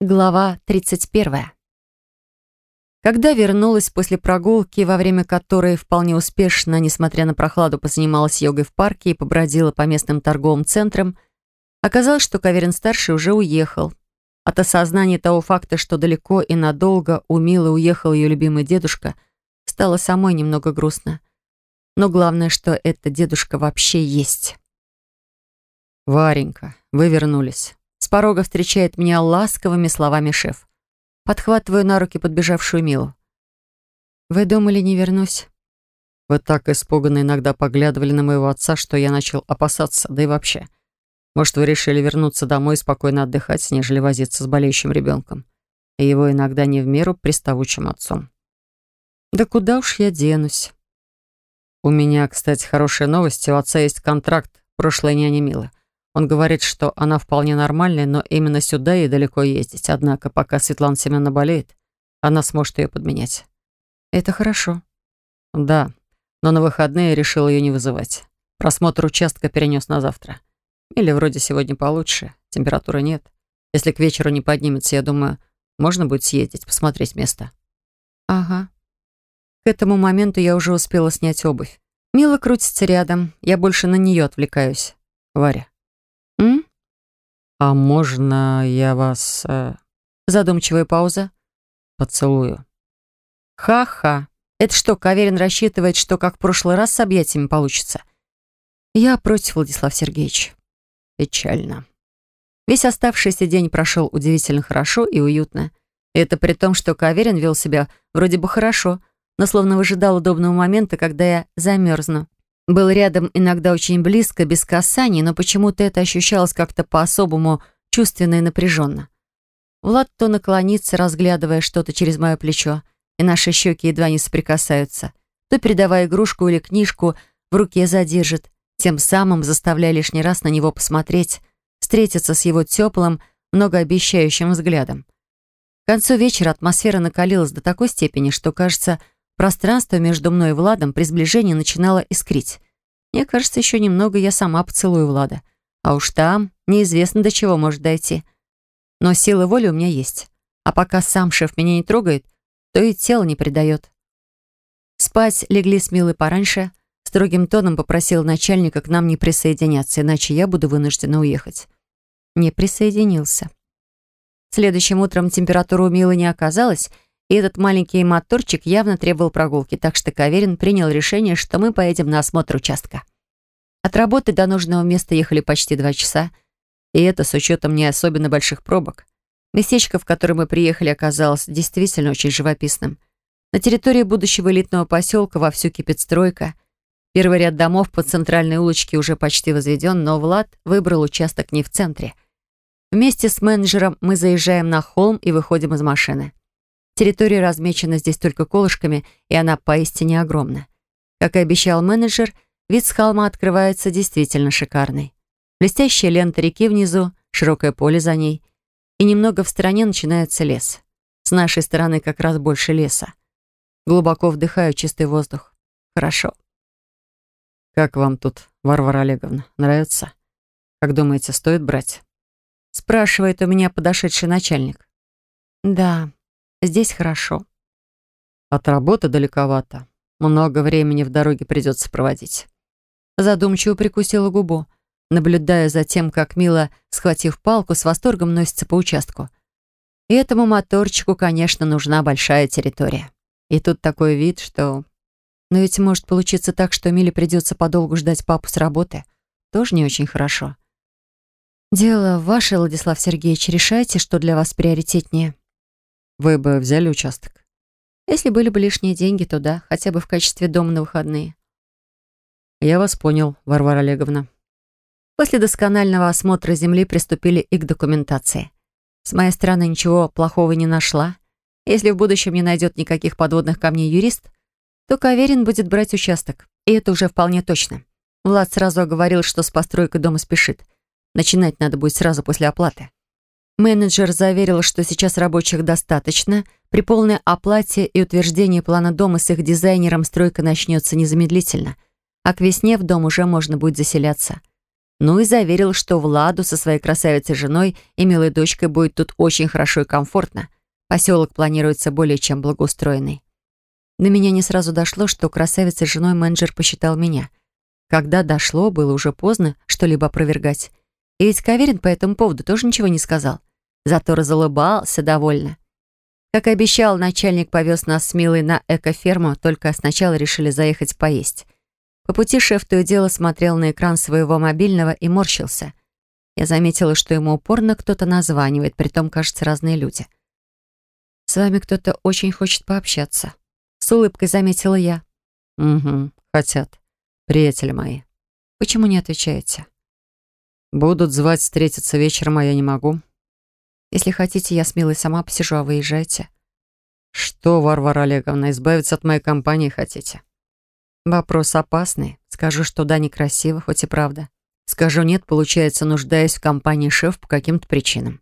Глава 31. Когда вернулась после прогулки, во время которой вполне успешно, несмотря на прохладу, позанималась йогой в парке и побродила по местным торговым центрам, оказалось, что Каверин-старший уже уехал. От осознания того факта, что далеко и надолго у Милы уехал ее любимый дедушка, стало самой немного грустно. Но главное, что этот дедушка вообще есть. «Варенька, вы вернулись». С порога встречает меня ласковыми словами шеф. Подхватываю на руки подбежавшую Милу. «Вы думали, не вернусь?» «Вы так испуганно иногда поглядывали на моего отца, что я начал опасаться, да и вообще. Может, вы решили вернуться домой и спокойно отдыхать, нежели возиться с болеющим ребенком, и его иногда не в меру приставучим отцом?» «Да куда уж я денусь?» «У меня, кстати, хорошая новость. У отца есть контракт, прошлой няня Мила. Он говорит, что она вполне нормальная, но именно сюда ей далеко ездить. Однако, пока Светлана Семеновна болеет, она сможет ее подменять. Это хорошо. Да, но на выходные решил ее не вызывать. Просмотр участка перенес на завтра. Или вроде сегодня получше, температуры нет. Если к вечеру не поднимется, я думаю, можно будет съездить, посмотреть место. Ага. К этому моменту я уже успела снять обувь. Мила крутится рядом, я больше на нее отвлекаюсь. Варя? «А можно я вас...» э, Задумчивая пауза. «Поцелую». «Ха-ха. Это что, Каверин рассчитывает, что как в прошлый раз с объятиями получится?» «Я против, Владислав Сергеевич». «Печально». Весь оставшийся день прошел удивительно хорошо и уютно. И это при том, что Каверин вел себя вроде бы хорошо, но словно выжидал удобного момента, когда я замерзну. Был рядом иногда очень близко, без касаний, но почему-то это ощущалось как-то по-особому чувственно и напряженно. Влад то наклонится, разглядывая что-то через мое плечо, и наши щеки едва не соприкасаются, то, передавая игрушку или книжку, в руке задержит, тем самым заставляя лишний раз на него посмотреть, встретиться с его теплым, многообещающим взглядом. К концу вечера атмосфера накалилась до такой степени, что, кажется, Пространство между мной и Владом при сближении начинало искрить. Мне кажется, еще немного я сама поцелую Влада. А уж там неизвестно, до чего может дойти. Но сила воли у меня есть. А пока сам шеф меня не трогает, то и тело не предает. Спать легли с Милой пораньше. Строгим тоном попросил начальника к нам не присоединяться, иначе я буду вынуждена уехать. Не присоединился. Следующим утром температура у Милы не оказалась, и этот маленький моторчик явно требовал прогулки, так что Каверин принял решение, что мы поедем на осмотр участка. От работы до нужного места ехали почти два часа, и это с учетом не особенно больших пробок. Местечко, в которое мы приехали, оказалось действительно очень живописным. На территории будущего элитного поселка вовсю кипит стройка. Первый ряд домов по центральной улочке уже почти возведен, но Влад выбрал участок не в центре. Вместе с менеджером мы заезжаем на холм и выходим из машины. Территория размечена здесь только колышками, и она поистине огромна. Как и обещал менеджер, вид с холма открывается действительно шикарный. Блестящая лента реки внизу, широкое поле за ней. И немного в стороне начинается лес. С нашей стороны как раз больше леса. Глубоко вдыхаю чистый воздух. Хорошо. «Как вам тут, Варвара Олеговна, нравится? Как думаете, стоит брать?» Спрашивает у меня подошедший начальник. «Да, Здесь хорошо. От работы далековато. Много времени в дороге придется проводить. Задумчиво прикусила губу, наблюдая за тем, как Мила, схватив палку, с восторгом носится по участку. И этому моторчику, конечно, нужна большая территория. И тут такой вид, что... Но ведь может получиться так, что Миле придется подолгу ждать папу с работы. Тоже не очень хорошо. Дело ваше, Владислав Сергеевич, решайте, что для вас приоритетнее. Вы бы взяли участок? Если были бы лишние деньги, то да, хотя бы в качестве дома на выходные. Я вас понял, Варвара Олеговна. После досконального осмотра земли приступили и к документации. С моей стороны ничего плохого не нашла. Если в будущем не найдет никаких подводных камней юрист, то Каверин будет брать участок. И это уже вполне точно. Влад сразу говорил, что с постройкой дома спешит. Начинать надо будет сразу после оплаты. Менеджер заверил, что сейчас рабочих достаточно. При полной оплате и утверждении плана дома с их дизайнером стройка начнется незамедлительно. А к весне в дом уже можно будет заселяться. Ну и заверил, что Владу со своей красавицей женой и милой дочкой будет тут очень хорошо и комфортно. Поселок планируется более чем благоустроенный. До меня не сразу дошло, что красавицей женой менеджер посчитал меня. Когда дошло, было уже поздно что-либо опровергать. И ведь Каверин по этому поводу тоже ничего не сказал. Зато разулыбался довольно. Как и обещал, начальник повез нас с Милой на экоферму, только сначала решили заехать поесть. По пути шеф то и дело смотрел на экран своего мобильного и морщился. Я заметила, что ему упорно кто-то названивает, притом, кажется, разные люди. «С вами кто-то очень хочет пообщаться», — с улыбкой заметила я. «Угу, хотят. Приятели мои». «Почему не отвечаете?» «Будут звать встретиться вечером, а я не могу». «Если хотите, я с Милой сама посижу, а вы езжайте». «Что, Варвара Олеговна, избавиться от моей компании хотите?» Вопрос опасный. Скажу, что да, некрасиво, хоть и правда. Скажу нет, получается, нуждаясь в компании шеф по каким-то причинам.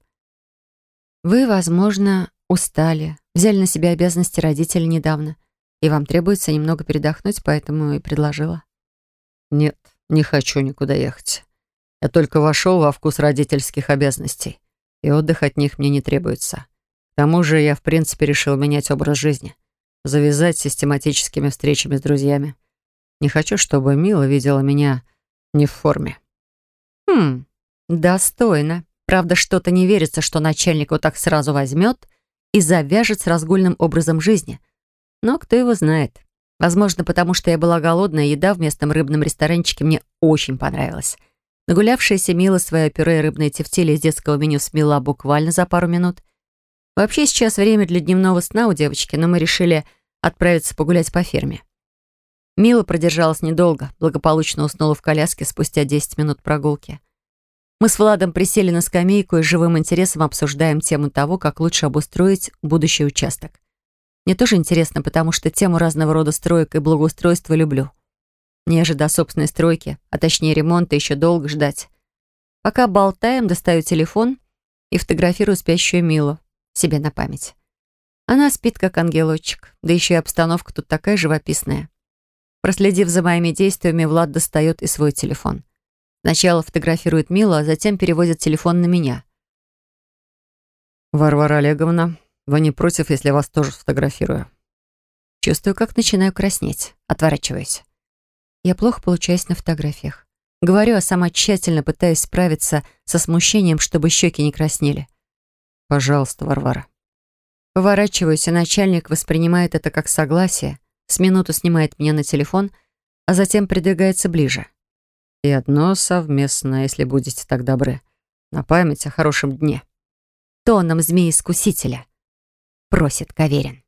Вы, возможно, устали, взяли на себя обязанности родителей недавно, и вам требуется немного передохнуть, поэтому и предложила. Нет, не хочу никуда ехать. Я только вошел во вкус родительских обязанностей, и отдых от них мне не требуется. К тому же я, в принципе, решил менять образ жизни, завязать систематическими встречами с друзьями. Не хочу, чтобы Мила видела меня не в форме. Хм, достойно. Правда, что-то не верится, что начальник вот так сразу возьмет и завяжет с разгульным образом жизни. Но кто его знает. Возможно, потому что я была голодная, еда в местном рыбном ресторанчике мне очень понравилась. Нагулявшаяся Мила свое пюре и рыбные тефтели из детского меню смела буквально за пару минут. Вообще сейчас время для дневного сна у девочки, но мы решили отправиться погулять по ферме. Мила продержалась недолго, благополучно уснула в коляске спустя 10 минут прогулки. Мы с Владом присели на скамейку и живым интересом обсуждаем тему того, как лучше обустроить будущий участок. Мне тоже интересно, потому что тему разного рода строек и благоустройства люблю. Мне до собственной стройки, а точнее ремонта, еще долго ждать. Пока болтаем, достаю телефон и фотографирую спящую Милу себе на память. Она спит, как ангелочек, да еще и обстановка тут такая живописная. Проследив за моими действиями, Влад достает и свой телефон. Сначала фотографирует Милу, а затем переводит телефон на меня. «Варвара Олеговна, вы не против, если вас тоже сфотографирую?» Чувствую, как начинаю краснеть. Отворачиваюсь. Я плохо получаюсь на фотографиях. Говорю, а сама тщательно пытаюсь справиться со смущением, чтобы щеки не краснели. «Пожалуйста, Варвара». Поворачиваюсь, и начальник воспринимает это как согласие, с минуту снимает меня на телефон, а затем придвигается ближе. И одно совместно, если будете так добры. На память о хорошем дне. Тоном змеи-искусителя. Просит Каверин.